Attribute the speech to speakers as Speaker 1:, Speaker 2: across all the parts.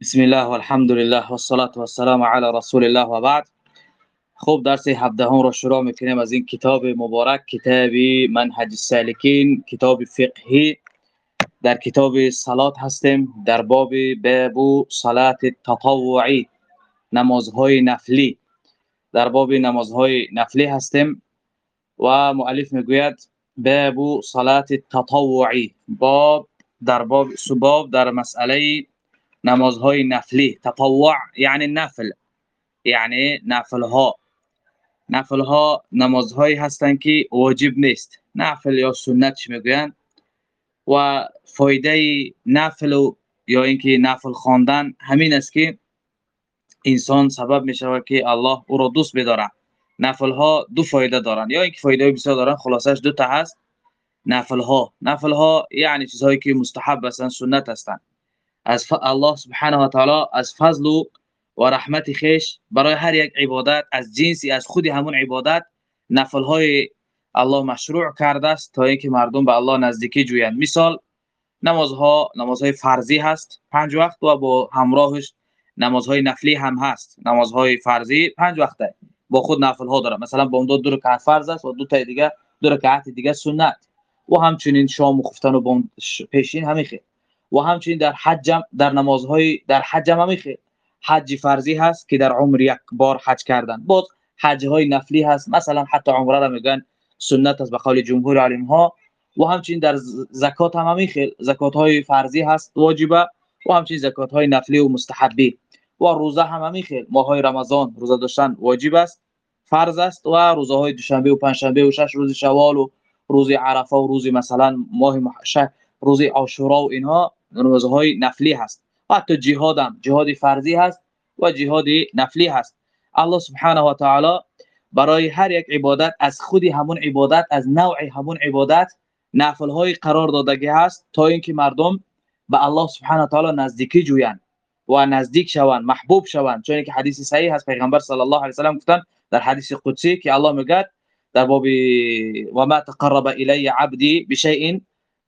Speaker 1: بسم الله والحمد لله والصلاة والسلام على رسول الله و بعد خوب درس 17 رو شروع میکنیم از این کتاب مبارک کتاب منهج السالکین کتاب فقهی در کتاب صلات هستیم در باب باب صلات تطوعی نمازهای نفلی. در باب نمازهای نفلی هستیم و مؤلف میگوید باب صلات تطوعی باب در باب سباب در مسئله نمازهای نفلی تطوع یعنی نفل یعنی نفل ها نفل ها نمازهایی هستند که واجب نیست. نفل یا سنت می‌گویند و فایده نفل یا اینکه نفل خواندن همین است که انسان سبب می که الله او را دوست بداره. نفل ها دو فایده دارن. یا اینکه فایده بسیار دارن خلاصش دو تا هست. نفل ها نفل ها یعنی چیزهایی که مستحب هستند سنت هستند از الله سبحانه و تعالی از فضل و رحمت خیش برای هر یک عبادت از جنسی از خود همون عبادت نفل های الله مشروع کرده است تا اینکه مردم به الله نزدیکی جویند. مثال نمازها نمازهای فرضی هست. پنج وقت و با همراهش نمازهای نفلی هم هست. نمازهای فرضی پنج وقته. با خود نفل ها داره مثلا با اون دو, دو رکعت فرض است و دو تا دیگه دو رکعت دیگه سنت. و همچنین شام و خفتن و پیشین همین خیلی و همچنین در حج در نمازهای در حج هم همیخه حج فرضی هست که در عمر یک بار حج کردن. باز حج های نفلی هست. مثلا حتی عمره را میگن سنت است به قول جمهور علم ها و همچنین در زکات هم همیخه زکات های فرضی هست واجبه. و همچنین زکات های نفلی و مستحبی. و روزه هم همیخه ماه های رمضان روزه داشتن واجب است فرض است. و روزه های دوشنبه و پنجشنبه و شش روز شوال و روز عرفه و روز مثلا ماه روز عاشورا و اینها روزهای نفلی هست. و حتی جهاد هم جهاد فرضی هست و جهاد نفلی هست. الله سبحانه و تعالی برای هر یک عبادت از خودی همون عبادت از نوع همون عبادت نفل های قرار دادگی هست تا اینکه مردم به الله سبحانه و تعالی نزدیکی جویند و نزدیک شوند محبوب شوند. چون که حدیث صحیح هست پیغمبر صلی الله علیه و سلم گفتن در حدیث قدسی که الله میگه در باب و ما تقرب الی عبدی بشیء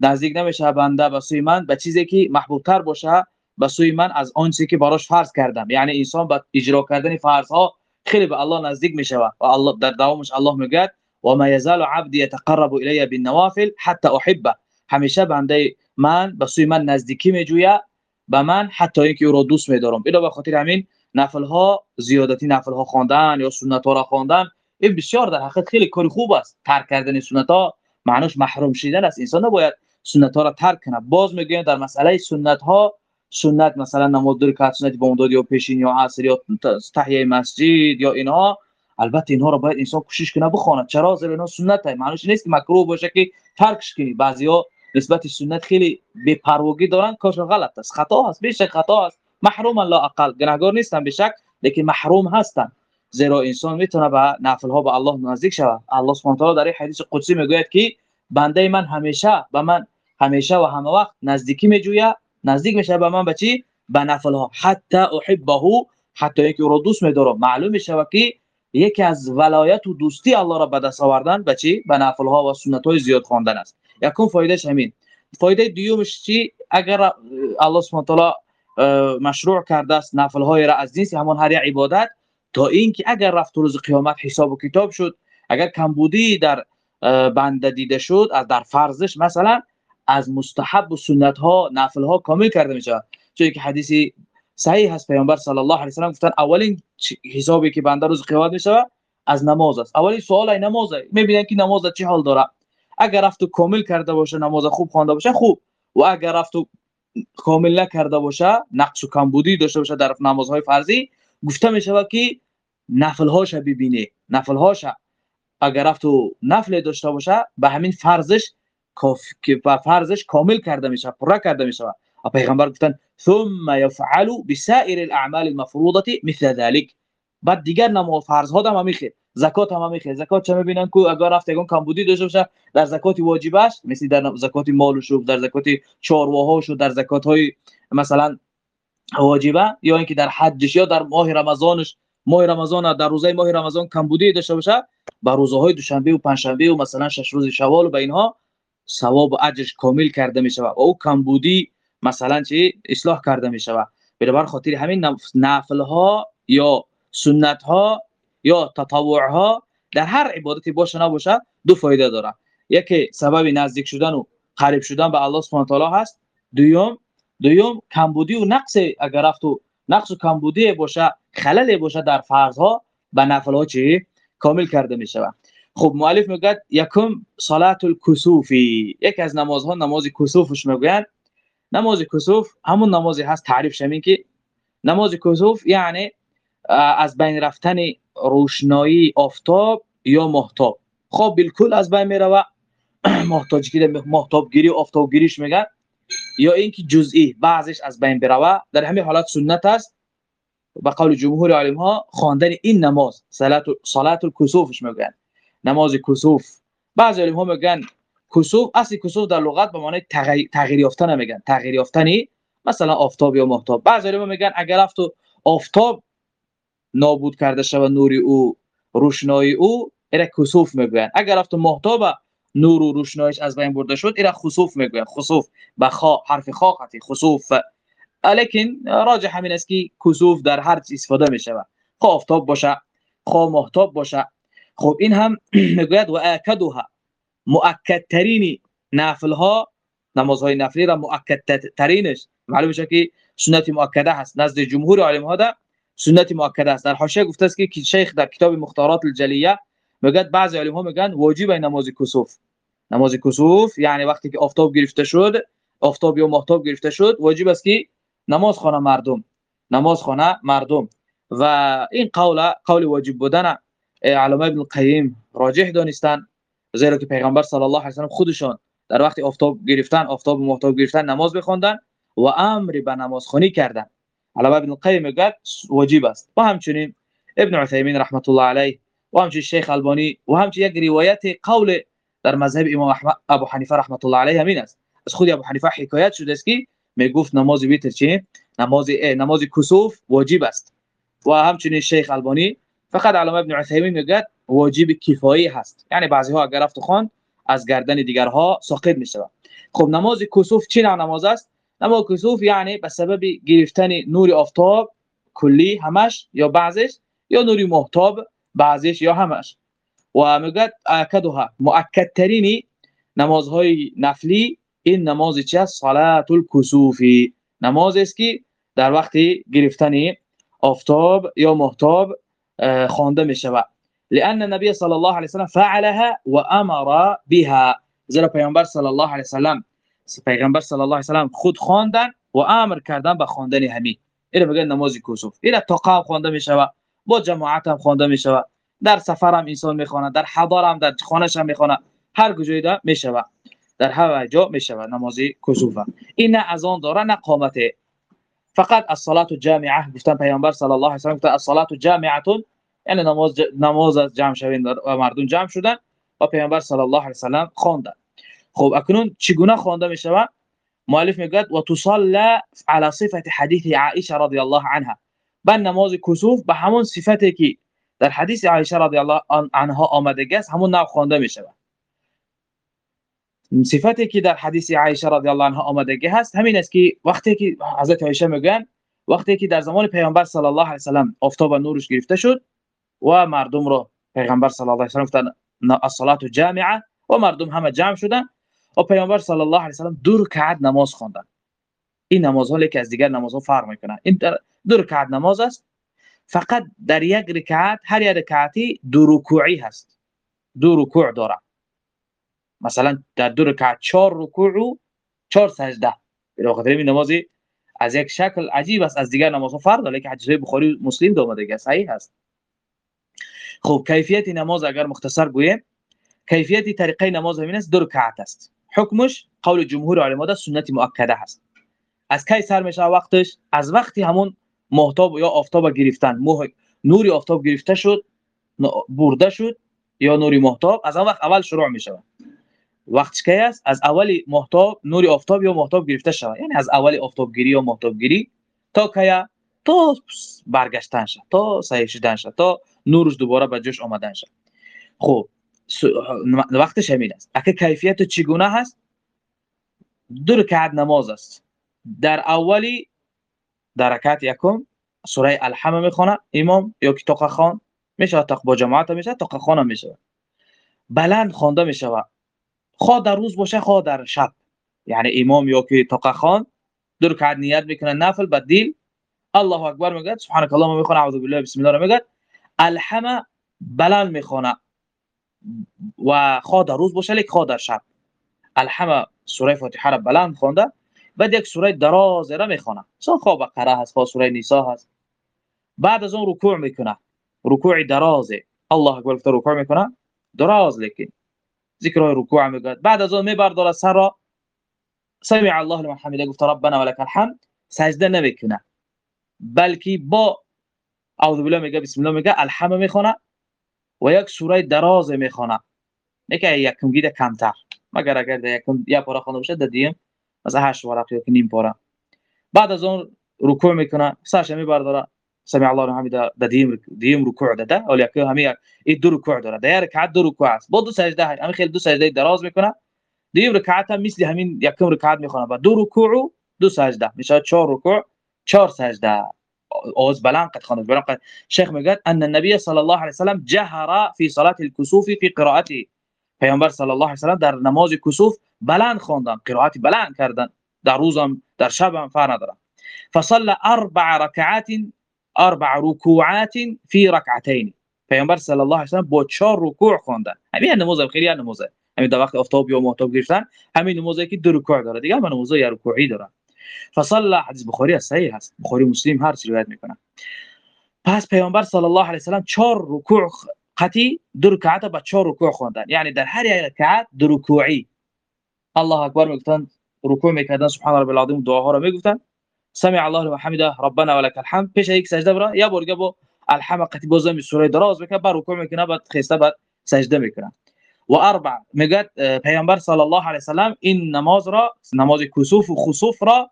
Speaker 1: نزدیک نمیشه بنده به سوی من به چیزی که محبوب تر باشه به سوی من از آن چیزی که براش فرض کردم. یعنی انسان با اجرا کردن فرض ها خیلی به الله نزدیک میشه و الله در دوامش الله میگه و ما یزال عبدی يتقرب الی بالنوافل حتى احبه. همیشه بنده من به سوی من نزدیکی میجویه به من حتی اینکه او را دوست میدارم. اینا به خاطر همین نفل ها زیادتی نفل ها خواندن یا سنت ها را خواندن این بسیار در حقیقت خیلی کار خوب است. ترک کردن سنت ها معنیش محروم شدن است. انسان نباید سنت ها را ترک کنه باز میگیم در مسئله سنت ها سنت مثلا نماز دو رکعت سنت بامداد یا پیشین یا عصر یا تحیه مسجد یا اینها البته اینها رو باید انسان کوشش کنه بخونه چرا؟ زیرا اینا سنت های معنیش نیست که مکروه باشه که ترکش کنی. بعضیا نسبت سنت خیلی بی پروگی دارن کارش غلط است. خطا است بیشک خطا است محروم لا اقل. گناهگار نیستن بشک لیکن محروم هستن. زیرا انسان می‌تونه به نفل ها به الله نزدیک شود. الله سبحانه و تعالی در حدیث قدسی می‌گوید که بنده من همیشه به من همیشه و همه وقت نزدیکی میجویه نزدیک میشه به من به چی؟ به نفل ها حتی احبه حتی اینکه او را دوست میدارم. معلوم میشه که یکی از ولایت و دوستی الله را به دست آوردن به چی؟ به نفل ها و سنت های زیاد خواندن است. یکم فایدهش همین. فایده دیومش چی؟ اگر الله سبحانه تعالی مشروع کرده است نفل های را از جنس همون هر عبادت تا اینکه اگر رفت روز قیامت حساب و کتاب شد اگر کمبودی در بنده دیده شد از در فرضش مثلا از مستحب و سنت ها نفل ها کامل کرده میشه. چون که حدیثی صحیح هست پیامبر صلی الله علیه و سلم گفتن اولین حسابی که بنده روز قیامت میشه از نماز است. اولین سوال ای نماز می‌بینن که نماز چه حال داره. اگر رفت و کامل کرده باشه نماز خوب خوانده باشه خوب. و اگر رفت و کامل نکرده باشه نقص و کمبودی داشته باشه در نمازهای فرضی گفته میشه که نفل هاش ببینه. نفل هاش اگر رفت و نفل داشته باشه به همین فرضش که فرضش کامل کرده میشه پر کرده میشه. پیغمبر گفتن ثم يفعل بسائر الاعمال المفروضه مثل ذلك. بعد دیگر نماز فرض ها هم میخه زکات هم میخه زکات چه می‌بینن؟ که اگر رفت یگان کمبودی داشته باشه در زکات واجبش مثل در زکات مال و در زکات چارواهاش و در زکات های مثلا واجبه؟ یا اینکه در حجش یا در ماه رمضانش ماه رمضان در روزه ماه رمضان کمبودی داشته باشه با روزه های دوشنبه و پنجشنبه و مثلا شش روز شوال و به اینها ثواب و اجرش کامل کرده می شود و او کمبودی مثلا چی؟ اصلاح کرده می شود بر خاطر همین نفل ها یا سنت ها یا تطوع ها در هر عبادتی باشه نباشه دو فایده داره یکی سبب نزدیک شدن و قریب شدن به الله سبحانه تعالی هست. دوم دوم کمبودی و نقص اگر رفت و نقص و کمبودی باشه خلل باشه در فرض ها به نفل ها چی؟ کامل کرده می شود خب مؤلف میگه یکم صلات الکسوفی یک از نمازها نماز کسوفش میگن نماز کسوف همون نمازی هست تعریف شمین که نماز کسوف یعنی از بین رفتن روشنایی آفتاب یا محتاب. خب بالکل از بین میره محتاج گیری محتاب گیری آفتاب گیریش میگن. یا اینکه جزئی بعضش از بین بره در همین حالت سنت است. به قول جمهور علم ها خواندن این نماز صلات صلات الکسوفش میگن. نماز کسوف. بعضی علم ها میگن کسوف اصل کسوف در لغت به معنی تغییر یافتن میگن تغییر یافتنی مثلا آفتاب یا ماهتاب. بعضی علم میگن اگر افتو آفتاب نابود کرده شود نوری او روشنایی او ایره کسوف میگن اگر افتو ماهتاب نور و روشنایش از بین برده شد ایره خسوف میگن خسوف به خا حرف خا خطی خسوف. لیکن راجح همین است که کسوف در هر چیز استفاده میشه خب آفتاب باشه خب ماهتاب باشه. خب این هم می‌گوید و اکدها مؤکد ترین نفل ها نمازهای نفلی را مؤکد ترینش معلوم میشه که سنت مؤکده هست نزد جمهور علم ها ده. سنت مؤکده است در حاشیه گفته است که شیخ در کتاب مختارات الجلیه میگه بعضی علم ها میگن واجب نماز کسوف نماز کسوف یعنی وقتی که آفتاب گرفته شد آفتاب یا ماهتاب گرفته شد واجب است که نماز خانه مردم نماز خانه مردم. و این قول قول واجب بودن علامه ابن القیم راجح دانستن. زیرا که پیغمبر صلی الله علیه و سلم خودشان در وقت آفتاب گرفتن آفتاب و ماهتاب گرفتن نماز بخوندن و امر به نماز خونی کردن. علامه ابن القیم میگه واجب است. و همچنین ابن عثیمین رحمت الله علیه و همچنین شیخ البانی و همچنین یک روایت قول در مذهب امام احمد ابو حنیفه رحمت الله علیه همین است. از خود ابو حنیفه حکایت شده است که می‌گفت نماز ویتر چی نماز نماز کسوف واجب است. و همچنین شیخ البانی فقط علامه ابن عثیمین میگه واجب کفایی هست. یعنی بعضی ها اگر رفت خوان از گردن دیگرها ساقط میشه خب نماز کسوف چی نوع نماز است؟ نماز کسوف یعنی به سبب گرفتن نور آفتاب کلی همش یا بعضش یا نور محتاب بعضش یا همش. و میگه اکدها مؤکد ترینی نمازهای نفلی این نماز چی است؟ صلات الکسوفی نماز است که در وقتی گرفتن آفتاب یا محتاب خوانده می شود لان النبي صلى الله عليه وسلم فعلها وامر بها. زیرا پیامبر صلی الله علیه وسلم پیغمبر صلی الله علیه وسلم خود خواندن و امر کردن به خواندن همین. اینو میگن نماز کسوف اینا تقام خوانده می شود با جماعت هم خوانده می شود در سفر هم انسان می‌خونه در حضار هم در خانهش هم می‌خونه. هر کجای ده می‌شود در هر جا می‌شود نماز کسوف این از آن داره نه قامت فقط الصلاة الجامعة گفتن پیامبر صلی الله علیه و سلم الصلاة جامعة یعنی نماز نماز از جمع شوین و مردم جمع شدن و پیامبر صلی الله علیه و سلم خواندن. خب اکنون چگونه خوانده می شود؟ مؤلف میگه و تصلى على صفه حدیث عائشه رضی الله عنها. بن نماز کسوف به همون صفتی که در حدیث عائشه رضی الله عنها آمده است همون نوع خوانده می شود. صفتی که در حدیث عایشه رضی الله عنها آمدگی هست همین است که وقتی که حضرت عایشه میگن وقتی که در زمان پیامبر صلی الله علیه و سلام آفتاب نورش گرفته شد و مردم رو پیغمبر صلی الله علیه و سلام گفتن الصلاه جامعه و مردم همه جمع شدن و پیامبر صلی الله علیه و سلام دو رکعت نماز خواندن. این نماز ها که از دیگر نماز ها فرق می‌کنه این دو رکعت نماز است فقط در یک رکعت هر یک رکعتی دو رکوعی هست. دو رکوع داره مثلا در دو رکعت چهار رکوع و چهار سجده. به خاطر این نمازی از یک شکل عجیب است از دیگر نمازها فرق داره. که حدیث بخاری مسلم دو اومده صحیح هست. خب کیفیت نماز اگر مختصر گویم کیفیت طریقه نماز همین است دو رکعت است. حکمش قول جمهور علما ده سنت مؤکده هست. از کی سر میشه وقتش؟ از وقتی همون محتاب یا آفتاب گرفتن. نوری آفتاب گرفته شد برده شد یا نوری محتاب از اون وقت اول شروع میشه وقتش کی است؟ از اولی محتاب نور آفتاب یا محتاب گرفته شود؟ یعنی از اولی آفتابگیری یا محتابگیری تا کیا تا برگشتن شد تا صحیح شدن شد تا نورش دوباره به جوش آمدن شد خب وقتش همین است. اگه کیفیت چگونه هست؟ دو رکعت نماز است. در اولی در رکعت یکم سوره الحمد می‌خونه امام یا که خان میشه تا با جماعت میشه توقع خان میشه بلند خوانده میشه خواه در روز باشه خواه در شب. یعنی امام یا که توقع خان دو رکعت نیت می‌کنه نفل بعد دیل الله اکبر میگه سبحانك اللهم می‌خونه اعوذ بالله بسم الله میگه. الحمد بلند می‌خونه. و خواه در روز باشه لیک خواه در شب. الحمد سوره فاتحه را بلند خونده بعد یک سوره دراز را می‌خونه. مثلا خواه بقره هست خواه سوره نساء هست. بعد از اون رکوع می‌کنه. رکوع درازه. الله اکبر رکوع می‌کنه. دراز لیکن. ذکر رکوع می‌کنه بعد از اون میبرداره سر را. سمع الله لمن حمده گفته ربنا ولك الحمد. سجده نمی‌کنه. بلکه با اعوذ بالله میگه بسم الله میگه الحمد می‌خونه و یک سوره دراز می‌خونه. نه که یکم گیده کمتر. مگر اگر در یکم یا پاره خونده باشه در دیم مثلا هشت ورق یا نیم پاره. بعد از اون رکوع می‌کنه. سرش میبرداره سمع الله لمن حمده در دیم دیم رکوع داده ولی که همین این دو رکوع داره در رکعت دو رکوع است با دو سجده همین خیلی دو سجده دراز می‌کنه دیم رکعت هم مثل همین یکم رکعت می‌خونه با دو رکوع و دو سجده میشه چهار رکوع چهار سجده اوز بلان قد خانه بلان قد شيخ میگه ان النبي صلى الله عليه وسلم جهر في صلاه الكسوف في قراءته. پیامبر صلی الله علیه و در نماز کسوف بلند خواندن. قرائت بلند کردن. در روزم در شبم فرق نداره فصلى اربع ركعات اربع ركوعات في ركعتين. پیامبر صلی الله علیه و با چهار رکوع خواندن همین نماز خیلی نماز. همین در وقت آفتاب یا ماهتاب گرفتن همین نمازی که دو رکوع داره. دیگه من نماز یا رکوعی داره. فصلى حدیث بخاری صحیح هست. بخاری مسلم هر چی روایت می‌کنه. پس پیامبر صلی الله علیه و سلام چهار رکوع قتی دو رکعت با رکوع خواندن یعنی در هر یک رکعت دو رکوعی. الله اکبر می‌گفتن رکوع می‌کردن. سبحان رب العظیم دعاها رو می‌گفتن. سمع الله لمن حمده. ربنا ولك الحمد. پیش یک سجده برا یا برگه با الحمد قتی بازم سوره دراز می‌کنه. با رکوع می‌کنه. بعد خسته بعد سجده می‌کنه. و اربع. میگه پیامبر صلی الله علیه و سلام این نماز را نماز کسوف و خسوف را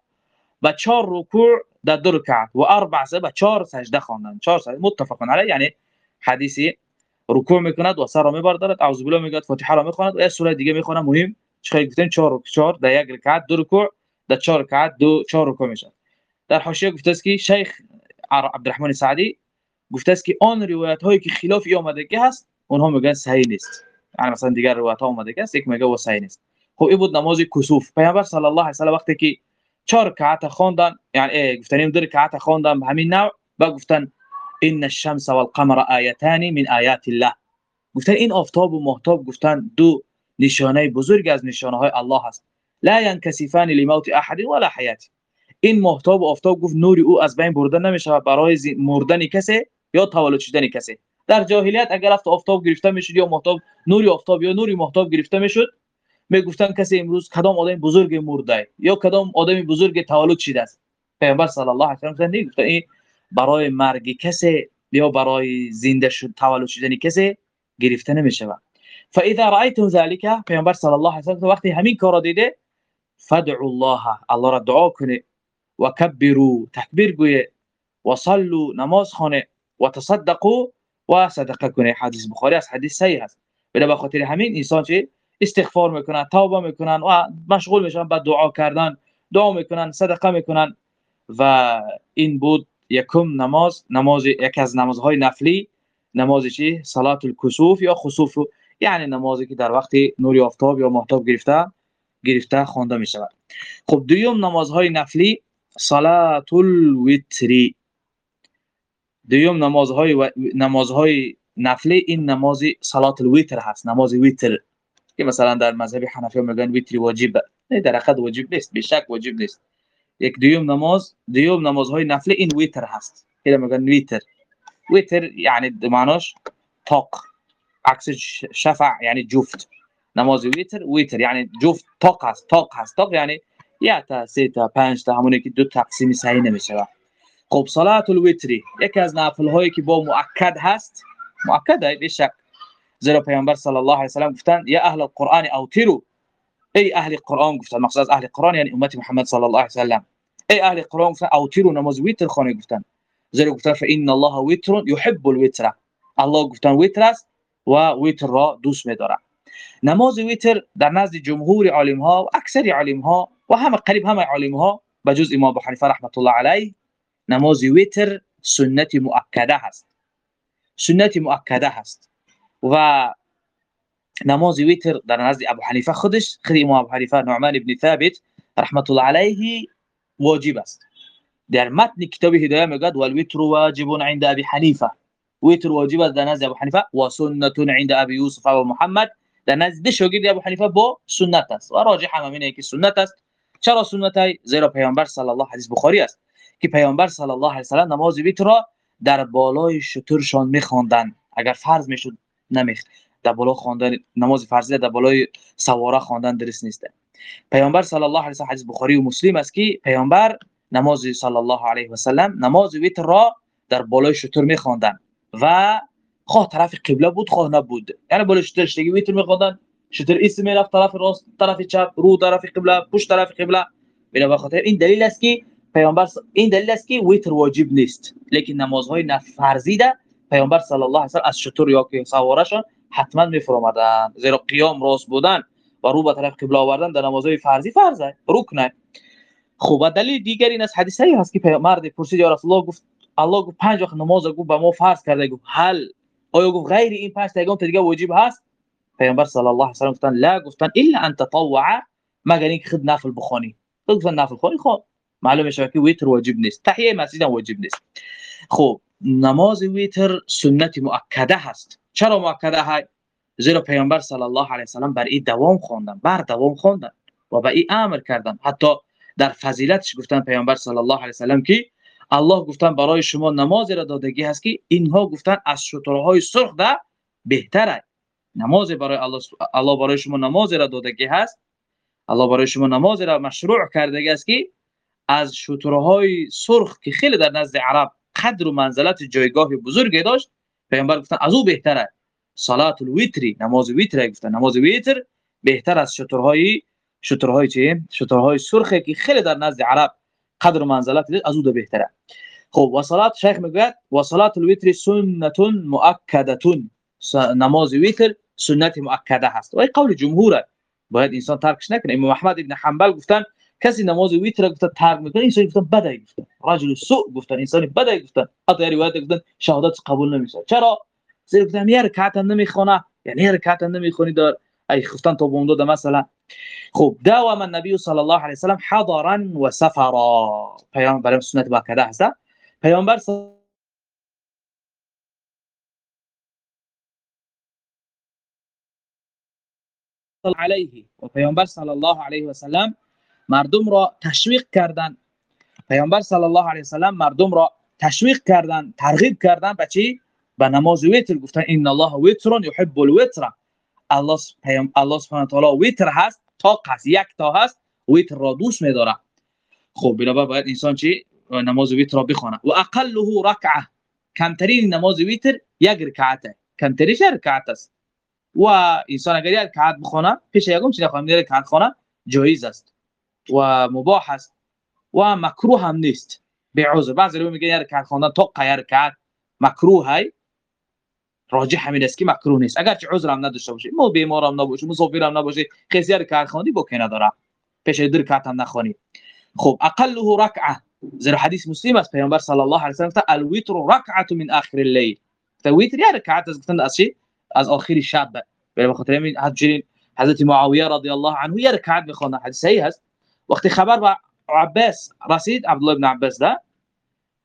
Speaker 1: با چهار رکوع در دو رکعت. و اربع سه با چهار سجده خواندن. چهار سجده. متفق علیه. یعنی حدیثی رکوع می‌کند و سر را میبردارد. اعوذ بالله میگه فاتحه را می‌خواند. و یه سوره دیگه می‌خونه. مهم. چه گفتیم؟ 4 4 در یک رکعت دو رکوع. در چهار رکعت دو چهار رکوع میشه. در حاشیه گفته است که شیخ عبدالرحمن سعدی گفته است که آن روایت هایی که خلاف ای آمدگی هست اونها میگن صحیح نیست. یعنی مثلا دیگر روایت ها آمدگی است یک میگه و صحیح نیست. خب این بود نماز کسوف. پیامبر صلی الله علیه و وقتی که چهار رکعت خواندن یعنی گفتن دو رکعت خواندن به همین نوع با گفتن ان الشمس والقمر آیتان من آیات الله. گفتن این آفتاب و ماهتاب گفتن دو نشانه بزرگ از نشانه های الله هست. لا ينكسفان لموت احد ولا حیات. این ماهتاب و آفتاب گفت نوری او از بین برده نمیشه برای مردن کسی یا تولد شدن کسی. در جاهلیت اگر افت آفتاب گرفته می‌شد یا ماهتاب نوری آفتاب یا نوری ماهتاب گرفته می‌شد می‌گفتن کسی امروز کدام آدم بزرگ مرده یا کدام آدم بزرگ تولد شده است. پیامبر صلی الله علیه و آله گفت این برای مرگ کسی یا برای زنده شد تولد شدن کسی گرفته نمیشه فاذا رايتم ذلك پیامبر صلی الله علیه و وقتی همین کارا دیده فدعوا الله الله را دعا کنه و کبروا تکبیر گویه و صلوا نماز خونه و تصدقوا و صدقه کنه. حدیث بخاری است حدیث صحیح است. به خاطر همین انسان چه استغفار می‌کنن توبه می‌کنن و مشغول میشن با دعا کردن دعا می‌کنن صدقه می‌کنن. و این بود یکم نماز نماز یک از نمازهای نفلی. نماز چی؟ صلات الکسوف یا خسوف. یعنی نمازی که در وقت نور آفتاب یا ماهتاب گرفته گرفته خوانده می شود خب دوم نمازهای نفلی صلاة الوتر دوم намозҳои намозҳои нафлӣ ин намози салот الوتر ҳаст намози витр ки масалан дар мазҳаби ҳанафиё мегӯянд витри воҷиб не дар ҳақиқат воҷиб нест бешак воҷиб нест як дуюм намоз дуюм намозҳои нафлӣ ин витр ҳаст ки мегӯянд витр وتر يعني معناش طاق عكس شفع يعني جفت نماز وتر وتر يعني جفت طاق هست طاق هست طاق يعني یا تا سه تا پنج تا همونی که دو تقسیم صحیح نمیشه خب صلات الوتری یکی از نافل هایی که با مؤکد هست مؤکد به شک. زیرا پیامبر صلی الله علیه و سلام گفتن یا اهل القرآن اوتروا ای اهل قرآن گفتن. مقصد از اهل قرآن یعنی امت محمد صلی الله علیه و سلام ای اهل قرآن گفتن. اوتروا نماز ویتر خانه گفتن. زیرا گفتن فان الله وتر يحب الوتر. الله گفتن ویتر است و ویتر را دوست می‌دارد. نماز ویتر در نزد جمهور عالم ها و اکثر عالم ها و همه قریب همه عالم ها بجز إمام أبو حنیفه رحمت الله علیه نماز ویتر سنت مؤکده هست. سنت مؤکده هست. و نماز ویتر در نزد أبو حنیفه خودش خود إمام أبو حنیفه نعمان ابن ثابت رحمت الله علیه واجب است. در متن کتاب هدایه میگد والوتر واجب عند أبي حنیفه ویتر واجب است در نزد أبو حنیفه و سنت عند أبي یوسف و محمد. در نزد شاگرد أبو حنیفه با سنت است. و راجح هم اینه که سنت است. چرا سنت های زیرا پیامبر صلی الله حدیث بخاری است که پیامبر صلی الله علیه و نماز ویتر را در بالای شترشان میخواندند. اگر فرض می‌شد نمیخ در بالا خواندن نماز فرضی در بالای سواره خواندن درست نیست. پیامبر صلی الله علیه و حدیث بخاری و مسلم است که پیامبر نماز صلی الله علیه و سلم نماز ویتر را در بالای شتر میخواندند و خواه طرف قبله بود خواه نبود. یعنی بالای شتر شتگی ویتر میخواندن شتر اسم می‌رفت طرف راست طرف چپ رو طرف قبله پشت طرف قبله. بنا بخاطر این دلیل است که پیامبر این دلیل است که ویتر واجب نیست. لیکن نمازهای نفرضی ده پیامبر صلی الله علیه و از شتر یا که سوارشان حتما میفرمادن زیرا قیام راست بودن و رو به طرف قبله آوردن در نمازهای فرضی فرضه رکنه خوب دلیل دیگر این از حدیث هست که مرد پرسید یا رسول الله؟ گفت الله گفت پنج وقت نماز گفت به ما فرض کرده گفت هل؟ آیا گفت غیر این پنج تا دیگه واجب هست؟ پیامبر صلی الله علیه و سلم گفتن لا گفتن الا ان تطوع مگر اینکه خود نفل بخونی گفتن نفل خونی خب معلومه شد که ویتر واجب نیست. تحیه مسجد واجب نیست. خب نماز ویتر سنت مؤکده هست. چرا مؤکده های؟ زیرا پیامبر صلی الله علیه و بر این دوام خواندن بر دوام خواندن و به این امر کردن. حتی در فضیلتش گفتن پیامبر صلی الله علیه و که الله گفتن برای شما نماز را دادگی هست که اینها گفتن از شترهای سرخ ده بهتره. نماز برای الله الله برای شما نماز را دادگی هست. الله برای شما نماز را مشروع کرده است که از شترهای سرخ که خیلی در نزد عرب قدر و منزلت جایگاه بزرگی داشت پیامبر گفتن از او بهتره. صلات الویتری نماز ویتر گفتن. نماز ویتر بهتر از شترهای شترهای چی؟ شترهای سرخی که خیلی در نزد عرب قدر و منزلت از او بهتره. خب و صلات شیخ میگه و صلات الوتر سنت مؤکده نماز ویتر سنت مؤکده هست. و این قول جمهوره. باید انسان ترکش نکنه. امام احمد ابن حنبل گفتن کسی نماز ویتر گفت ترک می‌کنه انسان گفتن بده گفتن. رجل سوء گفتن انسان بده گفتن. حتی روایت گفتن شهادت قبول نمیشه. چرا؟ زیرا گفتن یه رکعت نمی‌خونه. یعنی یه رکعت نمی‌خونی در ای گفتن تو بوندو ده مثلا. خب داوم النبي صلی الله علیه و سلم حضرا و سفرا. پیامبر سنت مؤکده هست. پیامبر علیه و پیامبر صلی الله علیه و سلم مردم را تشویق کردند پیامبر صلی الله علیه و سلم مردم را تشویق کردند ترغیب کردند به چی؟ به نماز ویتر گفتن ان الله ویتر یحب الوتر. الله پیام الله سبحانه تعالی ویتر هست تا هست یک تا هست ویتر را دوست می‌داره. خب بنابراین باید انسان چی؟ نماز ویتر را بخونه و اقله رکعه. کمترین نماز ویتر یک رکعت کمترینش رکعت است. و انسان اگر یک رکعت بخونه پیش یکم چیز خواهیم یک رکعت خونه؟ جایز است. و مباح است. و مکروه هم نیست. به عذر بعضی میگن یک رکعت خواندن تا یک رکعت مکروه های. راجح همین است که مکروه نیست. اگر چه عذر هم نداشته باشه مو بیمار هم نباشه مسافر هم نباشه خیلی رکعت خواندی بوکی نداره. پیش در رکعت هم نخونی خب اقله رکعه. زیر حدیث مسلم است. پیامبر صلی الله علیه و سلم الوتر رکعه من آخر الليل تویتر یا رکعت از گفتن چی؟ از آخر شب به خاطر همین حضرت معاویه رضی الله عنه یک رکعت می‌خوند حدیث صحیح است وقتی خبر با عباس رسید عبدالله بن عباس ده.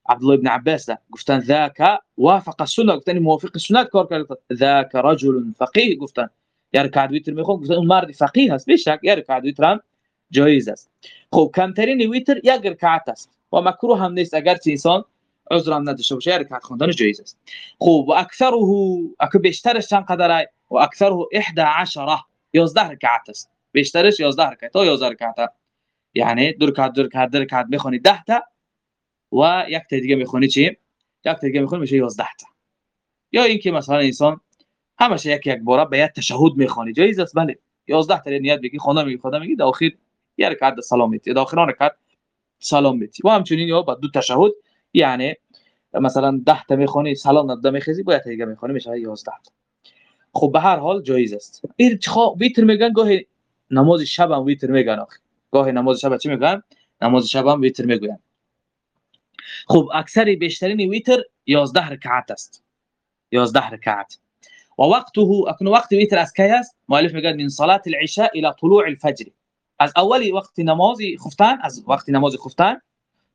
Speaker 1: عبدالله بن عباس ده. گفتن ذاك وافق السنه گفتن موافق السنه کار کرد ذاك رجل فقيه گفتن رکعت ویتر می‌خواد گفتن مرد فقيه هست. بیشک یا رکعت ویتر هم جایز است. خب کمترین ویتر یک رکعت است. و مکروه هم نیست. اگر انسان عذر هم نداشته باشه رکعت خواندن جایز است. خب و اکثره اگه بیشترش چند قدره؟ و اکثره 11 11 رکعت است. بیشترش 11 رکعت تا 11 رکعت یعنی دو رکعت دو رکعت دو رکعت می‌خونی 10 تا و یک تا دیگه می‌خونی چی؟ یک تا دیگه می‌خونی میشه 11 تا. یا اینکه مثلا انسان همش یک یک بار به یک تشهد می‌خونی جایز است بله. 11 تا نیت بگی خدا میگی خدا میگی در آخر یک رکعت سلام میتی در آخران رکعت سلام میتی و همچنین یا بعد دو تشهد یعنی مثلا 10 تا می‌خونی سلام نداده میخیزی باید دیگه می‌خونی میشه 11 تا. خب به هر حال جایز است. این ویتر میگن گاهی نماز شب هم ویتر میگن آخه. گاهی نماز شب چی میگن؟ نماز شب هم ویتر می‌گوین خب اکثر بیشترین ویتر 11 رکعت است. 11 رکعت. و وقته اكن وقت ویتر از کی است؟ مؤلف میگه من صلاه العشاء الى طلوع الفجر. از اولی وقت نماز خفتن از وقت نماز خفتن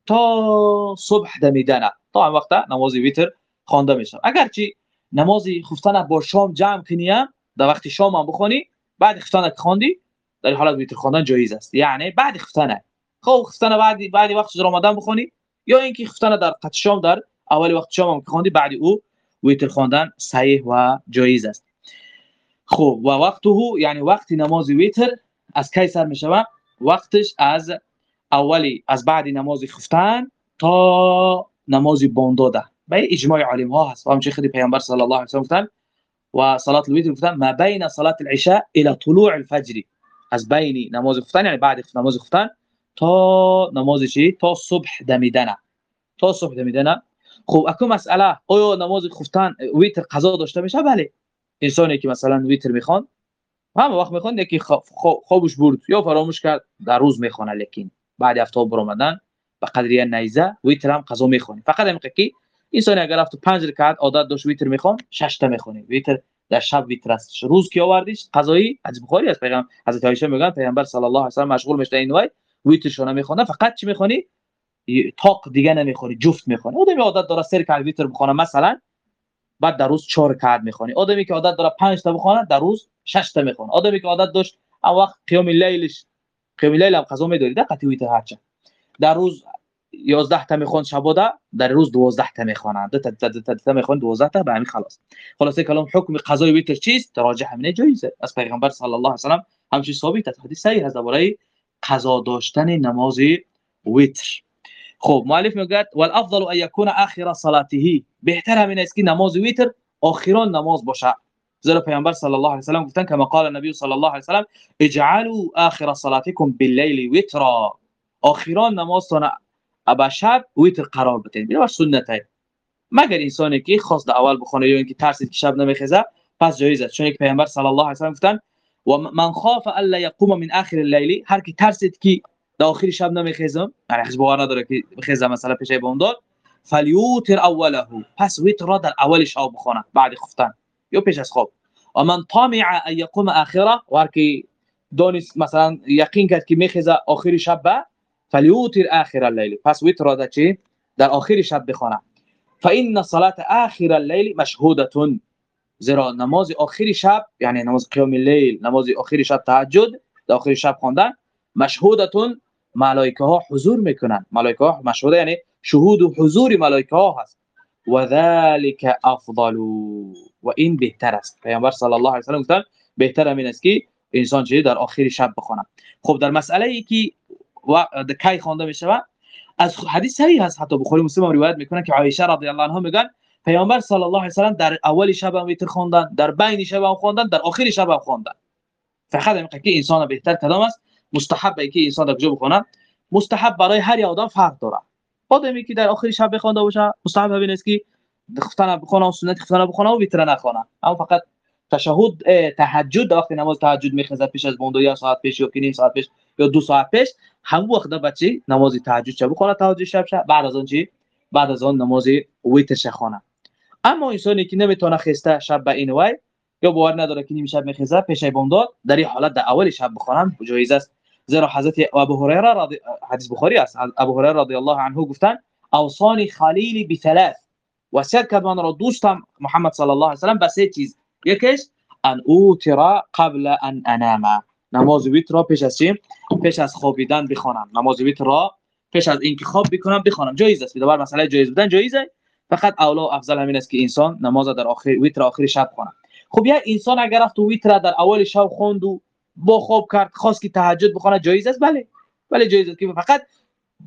Speaker 1: تا صبح دمیدن تا وقت نماز ویتر خوانده میشه اگرچه نماز خفتن با شام جمع کنیم در وقت شام هم بخونی بعد خفتن خواندی در حالت ویتر خواندن جایز است. یعنی بعد خفتن خب خفتن بعد بعد وقت رمضان بخونی یا اینکه خفتن در قط شام در اول وقت شام هم خواندی بعد او ویتر خواندن صحیح و جایز است. خب و وقته یعنی وقت نماز ویتر از کی سر می شود وقتش از اولی از بعد نماز خفتن تا نماز بامداد به اجماع علم ها هست. و همچنین خدی پیامبر صلی الله علیه و گفتن و صلات الوتر گفتن ما بین صلات العشاء الى طلوع الفجر. از بین نماز خفتن یعنی بعد نماز خفتن تا نماز چی؟ تا صبح دمیدن تا صبح دمیدن خب اكو مسئله آیا نماز خفتن ویتر قضا داشته میشه بله. انسانی که مثلا ویتر می‌خوان هم وقت می‌خوان یکی خوابش برد یا فراموش کرد در روز می‌خونه لیکن بعد افتاب برآمدن به قدریه نیزه ویتر هم قضا می‌خونه فقط هم که انسان اگر رفت 5 رکعت عادت داشت ویتر می‌خوان 6 تا می‌خونه ویتر در شب ویتر است. روز کی آوردیش؟ قضایی از بخاری است. پیغمبر حضرت عایشه میگن پیامبر صلی الله علیه و سلم مشغول میشه این وای ویتر شونه می‌خونه فقط چی می‌خونی؟ تاق دیگه نمی‌خوری جفت می‌خونی. آدمی عادت داره سر رکعت ویتر بخونه مثلا بعد در روز 4 رکعت می‌خونی. آدمی که عادت داره 5 تا بخونه در روز 6 تا می‌خونه. آدمی که عادت داشت اون وقت قیام اللیلش اللیل هم قضا میداری دقت ویتر هرچه در روز 11 تا می‌خوان شباده در روز 12 تا می‌خوانند تا می‌خوان 12 تا به همین خلاص. خلاصه کلام حکم قضای ویتر چیست؟ راجع همینه جایزه. از پیغمبر صلی الله علیه و سلام همچی ثابت است. حدیث صحیح از درباره قضا داشتن نماز ویتر. خب مؤلف میگه والافضل ان يكون اخر صلاته. بهتر همین است که نماز ویتر آخران نماز باشه. زیرا پیامبر صلی الله علیه و سلام گفتن کما قال النبي صلی الله علیه و سلام اجعلوا اخر صلاتكم بالليل وترا. آخران نمازتان ابا شب قرار بدین. بنا سنت مگر انسانی که خواست اول بخونه یا اینکه ترسید که شب نمیخیزه پس جایز است. چون که پیامبر صلی الله علیه و سلم گفتن و من خاف الا يقوم من اخر الليل هر کی ترسید که در آخر شب نمیخیزم یعنی حس باور نداره که بخیزه مثلا پیش بامداد. فلیوتر اوله. پس ویتر را در اول شب بخونه. بعد خفتن یا پیش از خواب. و من طامع ان يقوم اخره و هر کی مثلا یقین کرد که میخیزه آخر شب فلیوتر آخر الليل پس ویتر را چی؟ در آخر شب بخونه فان صلاه آخر الليل مشهوده زیرا نماز آخر شب یعنی نماز قیام اللیل نماز آخر شب تهجد در آخر شب خواندن مشهوده ملائکه ها حضور می‌کنن. ملائکه ها مشهوده یعنی شهود و حضور ملائکه ها هست. و ذلك افضل. و این بهتر است. پیامبر صلی الله علیه و سلم گفتن بهتر همین است که انسان چه در آخر شب بخونه. خب در مسئله ای که کی خوانده میشه از حدیث صحیح هست حتی بخاری مسلم روایت می‌کنه که عایشه رضی الله عنها میگن پیامبر صلی الله علیه و سلام در اول شب هم ویتر خواندن در بین شب هم خواندن در آخر شب هم خواندن فقط این که انسان بهتر کدام است؟ مستحب که انسان در کجا بخونه؟ مستحب برای هر آدم فرق داره. آدمی که در آخر شب بخونده باشه مستحب همین است که خفتن بخونه و سنت خفتن بخونه و ویتر نخونه اما فقط تشهد تهجد وقت نماز تهجد میخزه پیش از بوندو یا ساعت پیش یا نیم ساعت پیش یا دو ساعت پیش هم وقت بچه نماز تهجد شب. بخونه تهجد شب شب بعد از اون چی؟ بعد از اون نماز ویتر شخونه اما انسانی که نمی‌تونه خسته شب به این وای یا باور نداره که نیم شب میخزه پیش بوندو در این حالت در اول شب بخونن جایز است. زیرا حضرت ابو هریره رضی حدیث بخاری است. ابو هریره رضی الله عنه گفتن اوصانی خلیلی بثلاث. وصیت کرد من را دوستم محمد صلی الله علیه و سلم به سه چیز یکیش ان اوتر قبل ان انام نماز ویتر را پیش از چی؟ پیش از خوابیدن بخوانم. نماز ویتر را پیش از اینکه خواب بکنم بخوانم. جایز است. دوباره مسئله جایز بودن جایزه. فقط اولا و افضل همین است که انسان نماز در آخر ویتر آخر شب خونه خب یا انسان اگر رفت ویتر در اول شب خوند و با خواب کرد خواست که تهجد بخونه جایز است؟ بله. بله جایز است که فقط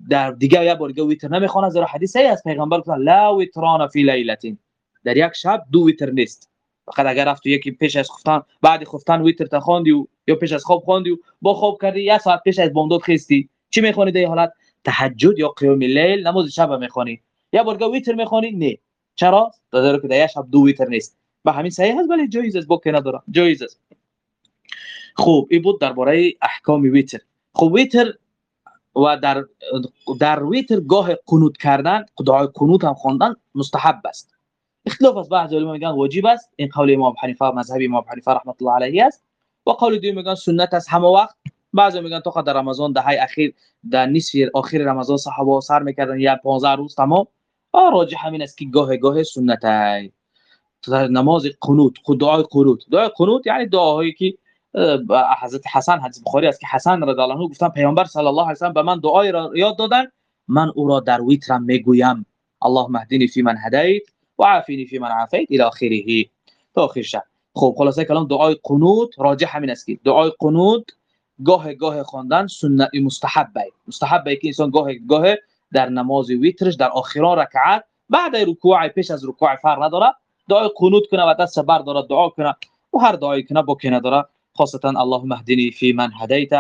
Speaker 1: در دیگه بار دیگه ویتر نمی‌خونه زیرا حدیث ای از پیغمبر گفت لا ویتران فی لیلتین. در یک شب دو ویتر نیست. فقط اگر رفت یکی پیش از خفتن بعد خفتن ویتر تا خوندی و یا پیش از خواب خوندی و با خواب کردی یک ساعت پیش از بامداد خستی چی می‌خونی در حالت؟ تهجد یا قیام اللیل نماز شب می‌خونی. یا بار ویتر می‌خونی؟ نه. چرا؟ در که در شب دو ویتر نیست. به همین صحیح هست ولی جایز است بوک نداره جایز است. خوب این بود درباره احکام ویتر. خب ویتر و در در ویتر گاه قنوت کردن دعای قنوت هم خواندن مستحب است. اختلاف از بعضی علما میگن واجب است. این قول امام حنیفه مذهب امام حنیفه رحمت الله علیه است. و قول دیگه میگن سنت است همه وقت. بعضی میگن تو در رمضان دهه اخیر در نصف اخیر رمضان صحابه سر می‌کردن یا 15 روز تمام. راجح همین است که گاه گاه سنت نماز قنوت دعای قنوت. دعای قنوت یعنی دعاهایی که حضرت حسن حدیث بخاری است که حسن رضی الله عنه گفتن پیامبر صلی الله علیه و سلم به من دعای را یاد دادن من او را در ویترم می‌گویم. اللهم اهدنی فی من هدیت و عافینی فی من عافیت الى اخره تا آخر شب. خب خلاصه کلام دعای قنوت راجع همین است که دعای قنوت گاه گاه خواندن سنت مستحبه. مستحبه که انسان گاه گاه در نماز ویترش در آخران رکعت بعد رکوع پیش از رکوع فرق نداره دعای قنوت کنه و دست بر داره دعا کنه. و هر دعایی کنه با کنه داره خاصتا اللهم اهدنی فی من هدیت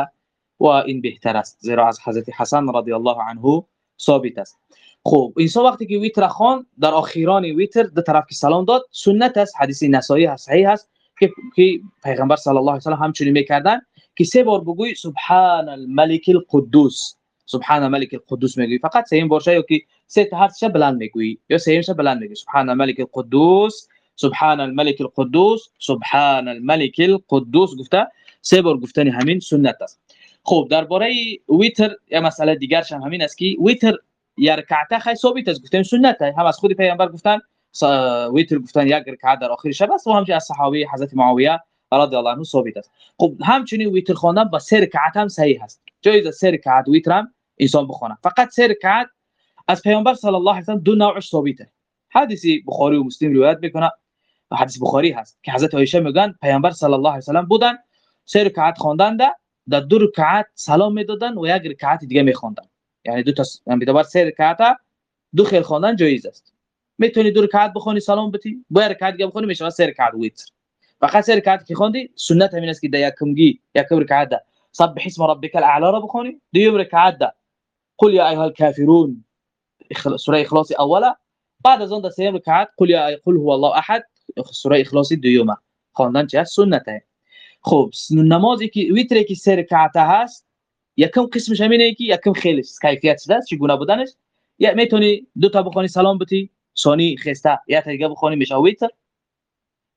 Speaker 1: و این بهتر است زیرا از حضرت حسن رضی الله عنه ثابت است. خب انسان وقتی که ویتر خوان در آخران ویتر دو طرف که سلام داد سنت است حدیث نسائی هست صحیح است که پیغمبر صلی الله علیه و سلم همچنین میکردن که سه بار بگوی سبحان الملك القدوس. سبحان الملك القدوس میگوی. فقط سه این بار که سه تا حرفش بلند میگویی یا سه اینش بلند میگویی. سبحان الملك القدوس سبحان الملك القدوس سبحان الملك القدوس گفته. سه بار گفتن همین سنت است. خب درباره ویتر یا مسئله دیگر هم همین است که ویتر یا رکعت خیلی ثابت است. گفتیم سنت هم از خود پیامبر گفتن ویتر گفتن یک رکعت در آخر شب است و همچنین از صحابه حضرت معاویه رضی الله عنه ثابت است. خب همچنین ویتر خواندن با سه رکعت هم صحیح است. جایز سه رکعت ویتر هم انسان بخونه فقط سه رکعت از پیامبر صلی الله علیه و دو نوعش ثابته. حدیثی بخاری و مسلم روایت می‌کنه. حدیث بخاری هست که حضرت عایشه میگن پیامبر صلی الله علیه و سلم بودن سه رکعت خواندن در دو رکعت سلام می‌دادن و یک رکعت دیگه میخواندن. یعنی دو تا یعنی بدبر سه رکعت دو خیر خواندن جایز است. می‌تونی دو رکعت بخونی سلام بتی با رکعت دیگه بخونی میشه سه رکعت ویتر. فقط سه رکعت که خوندی سنت همین است که در یکمگی یکم رکعت ده سبح اسم ربک الاعلى را بخونی دوم رکعت ده قل یا ایها الكافرون سوره اخلاص اوله. بعد از اون در سه رکعت قل یا قل هو الله احد. سوره اخلاص دومه خواندن چه سنته. خب نمازی که ویتری که سه رکعت هست یکم قسمش همینه که یکم خیلی کیفیت شده چگونه بودنش؟ یا می‌تونی دو تا بخونی سلام بتی ثانی خسته یا دیگه بخونی میشه ویتر؟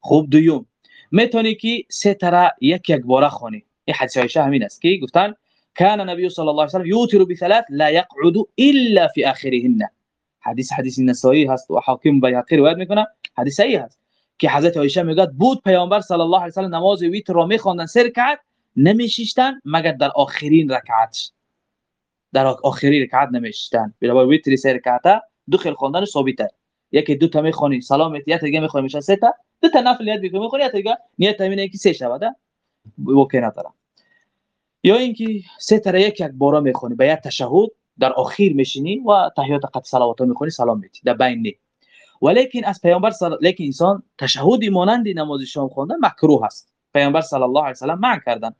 Speaker 1: خوب دوم می‌تونی که سه تره یک یک باره خونی. این حدیث عایشه همین است. که گفتن؟ كان النبي صلى الله عليه وسلم يوتر بثلاث لا يقعد الا في اخرهن حدیث حدیث نسائی هست و حاکم بیهقی روایت می‌کنه. حدیث صحیح هست. که حضرت عایشه میگه بود پیامبر صلی الله علیه و سلم نماز ویتر را میخواندن سه رکعت نمیشیشتن مگر در آخرین رکعت در آخرین رکعت نمیشیشتن. بنابر ویتر سه رکعت دو خیل خواندن ثابته. یکی دو تا می‌خونی سلامت یا دیگه می‌خونی میشه سه تا. دو تا نفل می‌کنی می‌خونی یا دیگه نیت همینه که سه شود اوکی ندارم. یا اینکه سه تا یک یک بارا می‌خونی به یک تشهد در آخر میشینی و تحیات قد صلوات می‌خونی سلام میتی در بین نی. ولیکن از پیامبر صلی لیکن انسان تشهدی مانند نماز شام خواندن مکروه است پیامبر صلی الله علیه و سلم منع کردن.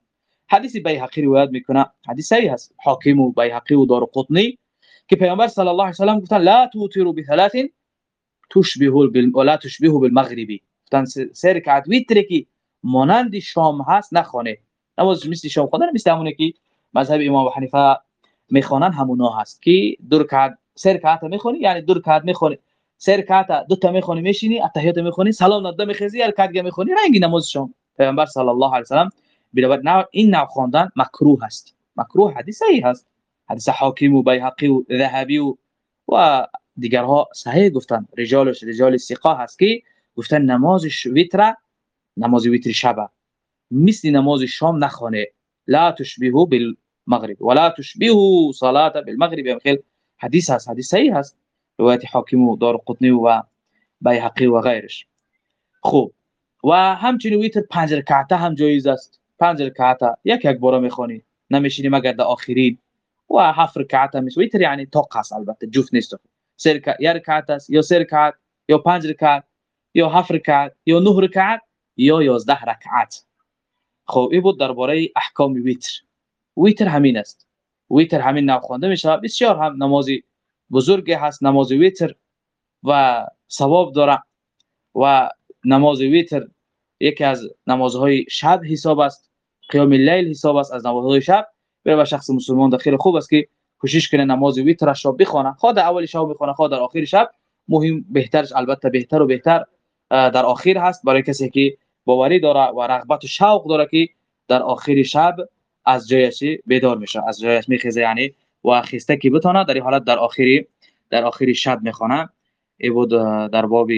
Speaker 1: حدیث بیهقی روایت می‌کنه. حدیث صحیح است حاکم و بیهقی و دارقطنی که پیامبر صلی الله علیه و سلم گفتن لا توتروا بثلاث تشبه بال ولا تشبه بالمغربی. گفتن سه رکعت ویتر که مانند شام هست نخونه نماز مثل شام خواندن مثل همونه که مذهب امام حنیفه می‌خوانن همونا هست. که دو رکعت سه رکعت می‌خونی یعنی دو رکعت می‌خونی. سه رکعت دو تا می‌خونی میشینی اتحیات می‌خونی سلام نده میخیزی رکعت دیگه می‌خونی رنگی نماز شام پیامبر صلی الله علیه و سلام بنابر این نوع خواندن مکروه است مکروه حدیث صحیح است حدیث حاکم و بیهقی و ذهبی و و دیگرها صحیح گفتن. رجالش رجال ثقه هست که گفتن نماز ویتر نماز ویتر شب. مثل نماز شام نخونه لا تشبهه بالمغرب ولا تشبهه صلاه بالمغرب. خیلی حدیث هست. حدیث صحیح هست. روایت حاکم و دار قطنی و بیهقی و غیرش. خوب و همچنین ویتر پنج رکعته هم جایز است. پنج رکعته یک یک بار می‌خونی نمیشینی مگر در آخرین. و هفت رکعت هم ویتر یعنی توق البته جفت نیست. رکعت یا رکعت است یا سه رکعت یا پنج رکعت یا هفت رکعت یا نه رکعت یا یازده رکعت. خب این بود درباره احکام ویتر. ویتر همین است. ویتر همین نوع خوانده میشه بسیار هم نمازی بزرگ هست نماز ویتر و ثواب داره و نماز ویتر یکی از نمازهای شب حساب است قیام اللیل حساب است از نمازهای شب. برای شخص مسلمان خیلی خوب است که کوشش کنه نماز ویترش را بخونه خود اول شب بخونه خود در آخر شب. مهم بهترش البته بهتر و بهتر در آخر هست. برای کسی که باوری داره و رغبت و شوق داره که در آخر شب از جایش بیدار میشه از جایش میخیزه. یعنی و خسته که بتونه در این حالت در آخری در آخری شب می‌خونه ای بود در باب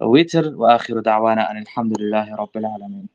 Speaker 1: ویتر و آخر دعوانا ان الحمد لله رب العالمین.